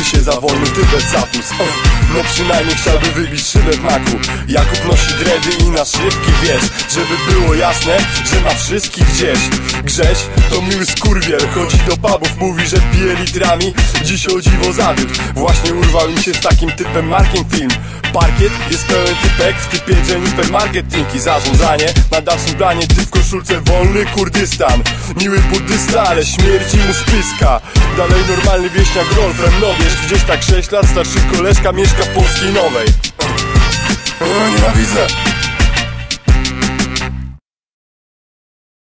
Dałby się za wolny typet zapus No przynajmniej chciałby wybić szybę w maku. Jakub nosi dredy i naszywki, wiesz Żeby było jasne, że ma wszystkich gdzieś. Grześ to miły skurwiel Chodzi do pubów, mówi, że pije litrami. Dziś o dziwo zawiódł. Właśnie urwał mi się z takim typem Markiem film Parkiet jest pełen typek w typie Jennifer Marketing i zarządzanie Na dalszym planie ty w koszulce wolny Kurdystan. Miły buddysta, ale śmierci mu spyska Dalej normalny wieśniak Rolfem, no wiesz Gdzieś tak 6 lat starszy koleżka mieszka w Polskiej Nowej. O, Nienawidzę